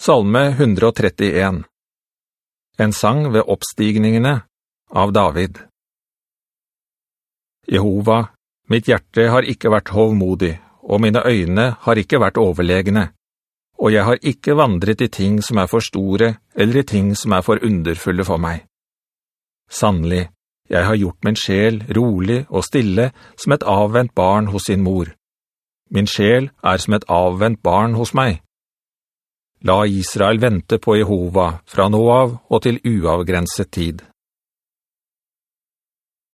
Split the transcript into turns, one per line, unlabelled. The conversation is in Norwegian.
Salme 131 En sang ved oppstigningene av David Jehova, mitt hjerte har ikke vært hovmodig, og mine øyne har ikke vært overlegne, og jeg har ikke vandret i ting som er for store, eller i ting som er for underfulle for meg. Sannelig, jeg har gjort min sjel rolig og stille som et avvent barn hos sin mor. Min sjel er som et avvent barn hos meg. La Israel vente på Jehova fra nå av og til uavgrenset tid.